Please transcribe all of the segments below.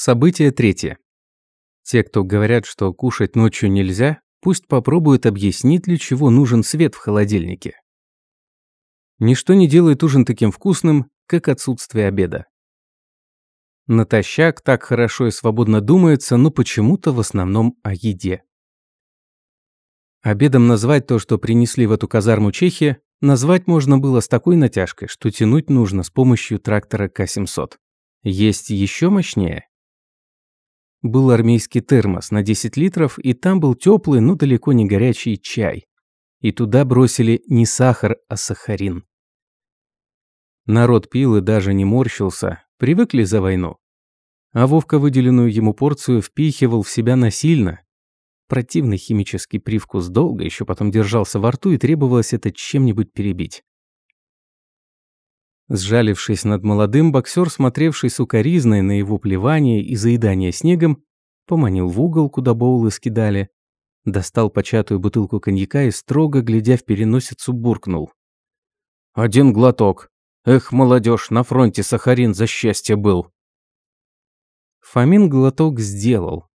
Событие третье. Те, кто говорят, что кушать ночью нельзя, пусть попробуют объяснить, для чего нужен свет в холодильнике. Ничто не делает ужин таким вкусным, как отсутствие обеда. Натощак так хорошо и свободно думается, но почему-то в основном о еде. Обедом назвать то, что принесли в эту казарму чехи, назвать можно было с такой натяжкой, что тянуть нужно с помощью трактора К-700. Есть еще мощнее? Был армейский термос на 10 литров, и там был теплый, но далеко не горячий чай. И туда бросили не сахар, а сахарин. Народ пил и даже не морщился, привыкли за войну. А Вовка выделенную ему порцию впихивал в себя насильно. Противный химический привкус долго еще потом держался во рту и требовалось это чем-нибудь перебить. Сжалившись над молодым, боксер, смотревший сукоризной на его плевание и заедание снегом, поманил в угол, куда боулы скидали, достал початую бутылку коньяка и, строго глядя в переносицу, буркнул. «Один глоток. Эх, молодежь, на фронте сахарин за счастье был». Фомин глоток сделал.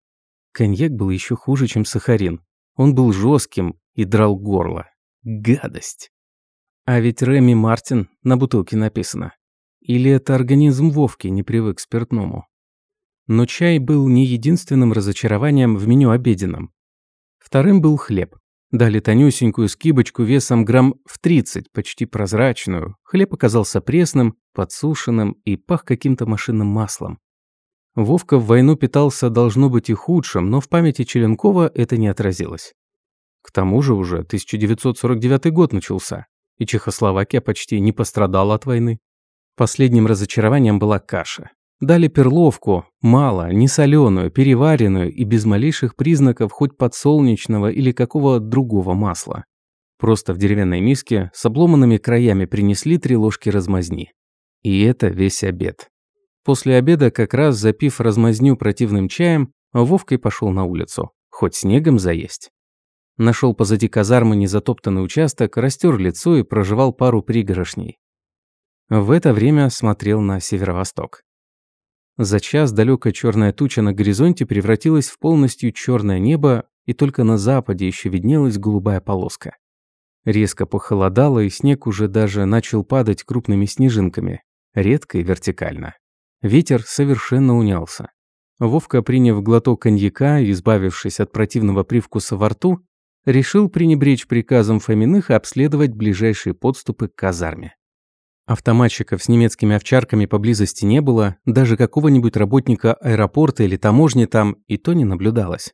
Коньяк был еще хуже, чем сахарин. Он был жестким и драл горло. Гадость. А ведь Реми Мартин на бутылке написано. Или это организм Вовки не привык к спиртному? Но чай был не единственным разочарованием в меню обеденном. Вторым был хлеб. Дали тонюсенькую скибочку весом грамм в 30, почти прозрачную. Хлеб оказался пресным, подсушенным и пах каким-то машинным маслом. Вовка в войну питался должно быть и худшим, но в памяти Челенкова это не отразилось. К тому же уже 1949 год начался и Чехословакия почти не пострадала от войны. Последним разочарованием была каша. Дали перловку, мало, не соленую, переваренную и без малейших признаков хоть подсолнечного или какого другого масла. Просто в деревянной миске с обломанными краями принесли три ложки размазни. И это весь обед. После обеда, как раз запив размазню противным чаем, Вовкой пошел на улицу. Хоть снегом заесть. Нашел позади казармы незатоптанный участок, растер лицо и проживал пару пригорошней. В это время смотрел на северо-восток. За час далекая черная туча на горизонте превратилась в полностью черное небо, и только на западе еще виднелась голубая полоска. Резко похолодало, и снег уже даже начал падать крупными снежинками, редко и вертикально. Ветер совершенно унялся. Вовка, приняв глоток коньяка и избавившись от противного привкуса во рту, решил пренебречь приказом Фоминых обследовать ближайшие подступы к казарме. Автоматчиков с немецкими овчарками поблизости не было, даже какого-нибудь работника аэропорта или таможни там и то не наблюдалось.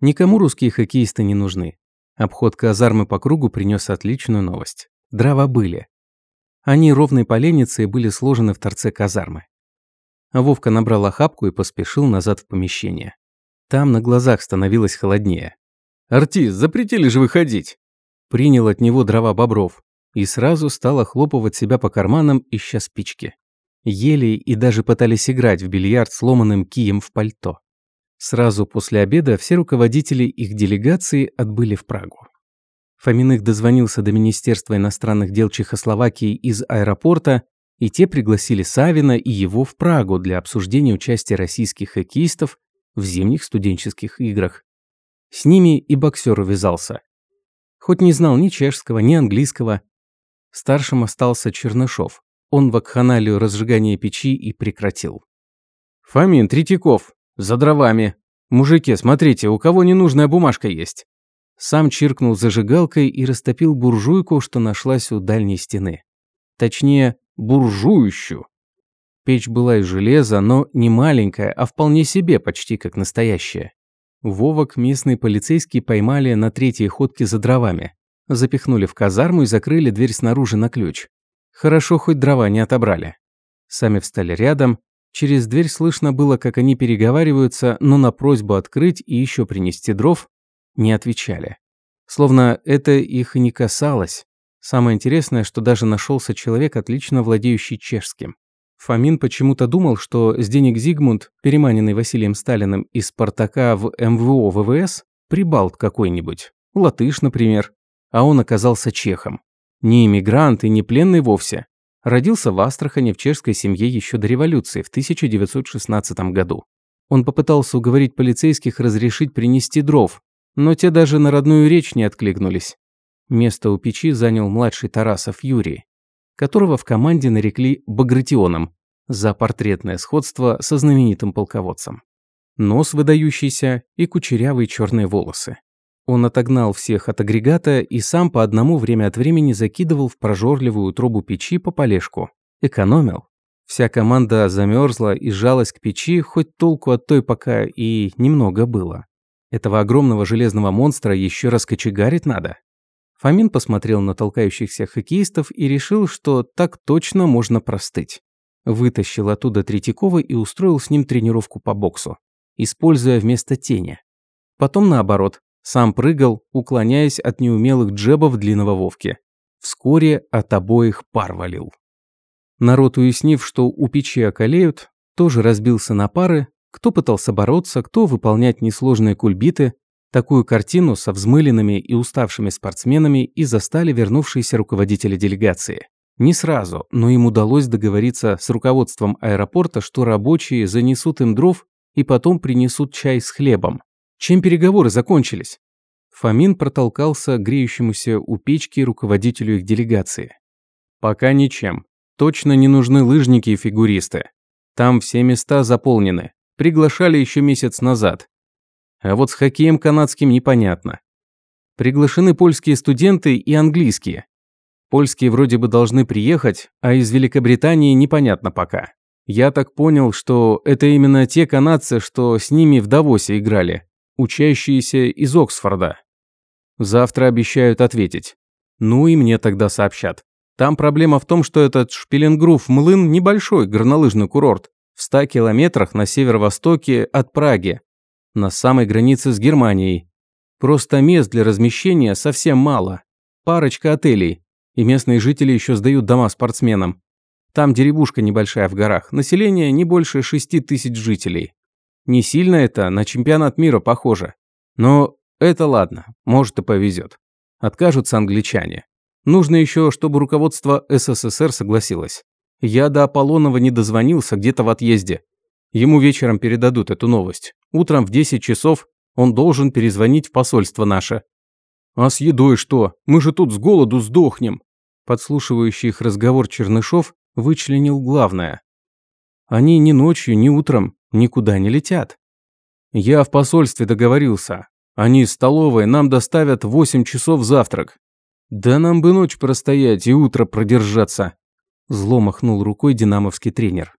Никому русские хоккеисты не нужны. Обход казармы по кругу принес отличную новость. Дрова были. Они ровной поленницей были сложены в торце казармы. Вовка набрал охапку и поспешил назад в помещение. Там на глазах становилось холоднее. «Артист, запретили же выходить!» Принял от него дрова Бобров и сразу стал охлопывать себя по карманам, ища спички. Ели и даже пытались играть в бильярд сломанным кием в пальто. Сразу после обеда все руководители их делегации отбыли в Прагу. Фоминых дозвонился до Министерства иностранных дел Чехословакии из аэропорта, и те пригласили Савина и его в Прагу для обсуждения участия российских хоккеистов в зимних студенческих играх. С ними и боксер увязался. Хоть не знал ни чешского, ни английского. Старшим остался Чернышов. Он вакханалию разжигания печи и прекратил. «Фомин, Третьяков, за дровами. Мужики, смотрите, у кого ненужная бумажка есть?» Сам чиркнул зажигалкой и растопил буржуйку, что нашлась у дальней стены. Точнее, буржующую. Печь была из железа, но не маленькая, а вполне себе, почти как настоящая. Вовок местные полицейские поймали на третьей ходке за дровами. Запихнули в казарму и закрыли дверь снаружи на ключ. Хорошо, хоть дрова не отобрали. Сами встали рядом. Через дверь слышно было, как они переговариваются, но на просьбу открыть и еще принести дров не отвечали. Словно это их и не касалось. Самое интересное, что даже нашелся человек, отлично владеющий чешским. Фомин почему-то думал, что с денег Зигмунд, переманенный Василием Сталиным из «Спартака» в МВО ВВС, прибалт какой-нибудь, латыш, например, а он оказался чехом. Не иммигрант и не пленный вовсе. Родился в Астрахани в чешской семье еще до революции в 1916 году. Он попытался уговорить полицейских разрешить принести дров, но те даже на родную речь не откликнулись. Место у печи занял младший Тарасов Юрий, которого в команде нарекли Багратионом за портретное сходство со знаменитым полководцем. Нос выдающийся и кучерявые черные волосы. Он отогнал всех от агрегата и сам по одному время от времени закидывал в прожорливую трубу печи по полежку. Экономил. Вся команда замерзла и сжалась к печи, хоть толку от той пока и немного было. Этого огромного железного монстра еще раз кочегарить надо. Фомин посмотрел на толкающихся хоккеистов и решил, что так точно можно простыть. Вытащил оттуда Третьякова и устроил с ним тренировку по боксу, используя вместо тени. Потом наоборот, сам прыгал, уклоняясь от неумелых джебов длинного Вовки. Вскоре от обоих пар валил. Народ, уяснив, что у печи околеют, тоже разбился на пары, кто пытался бороться, кто выполнять несложные кульбиты. Такую картину со взмыленными и уставшими спортсменами и застали вернувшиеся руководители делегации. Не сразу, но им удалось договориться с руководством аэропорта, что рабочие занесут им дров и потом принесут чай с хлебом. Чем переговоры закончились? Фомин протолкался греющемуся у печки руководителю их делегации. Пока ничем. Точно не нужны лыжники и фигуристы. Там все места заполнены. Приглашали еще месяц назад. А вот с хоккеем канадским непонятно. Приглашены польские студенты и английские. Польские вроде бы должны приехать, а из Великобритании непонятно пока. Я так понял, что это именно те канадцы, что с ними в Давосе играли учащиеся из Оксфорда. Завтра обещают ответить. Ну и мне тогда сообщат. Там проблема в том, что этот Шпиленгруф-Млын небольшой горнолыжный курорт в 100 километрах на северо-востоке от Праги, на самой границе с Германией. Просто мест для размещения совсем мало. Парочка отелей, и местные жители еще сдают дома спортсменам. Там деревушка небольшая в горах, население не больше 6 тысяч жителей. Не сильно это на чемпионат мира похоже. Но это ладно, может и повезет. Откажутся англичане. Нужно еще, чтобы руководство СССР согласилось. Я до Аполлонова не дозвонился где-то в отъезде. Ему вечером передадут эту новость. Утром в 10 часов он должен перезвонить в посольство наше. А с едой что? Мы же тут с голоду сдохнем. Подслушивающий их разговор Чернышов вычленил главное. Они ни ночью, ни утром никуда не летят. Я в посольстве договорился. Они из столовой нам доставят 8 часов завтрак. Да нам бы ночь простоять и утро продержаться. Зло махнул рукой динамовский тренер.